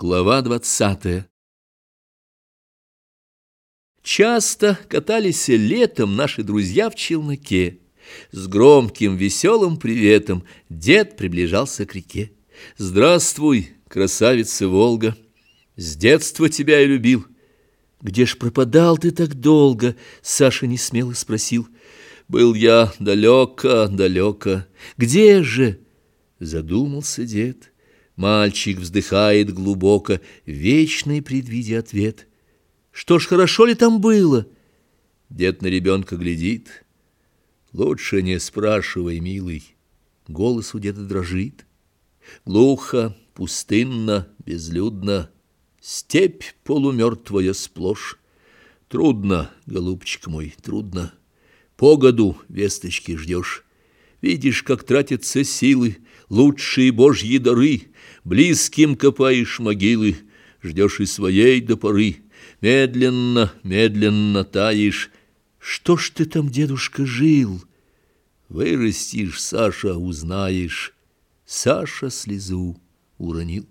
Глава двадцатая Часто катались летом наши друзья в челноке. С громким веселым приветом дед приближался к реке. «Здравствуй, красавица Волга! С детства тебя я любил!» «Где ж пропадал ты так долго?» — Саша несмело спросил. «Был я далеко, далеко. Где же?» — задумался дед. Мальчик вздыхает глубоко, вечный предвидя ответ. Что ж, хорошо ли там было? Дед на ребенка глядит. Лучше не спрашивай, милый. Голос у деда дрожит. Глухо, пустынно, безлюдно, Степь полумертвая сплошь. Трудно, голубчик мой, трудно. Погоду весточки ждешь. Видишь, как тратятся силы, лучшие божьи дары, Близким копаешь могилы, ждешь и своей до поры. Медленно, медленно таешь. Что ж ты там, дедушка, жил? Вырастешь, Саша, узнаешь. Саша слезу уронил.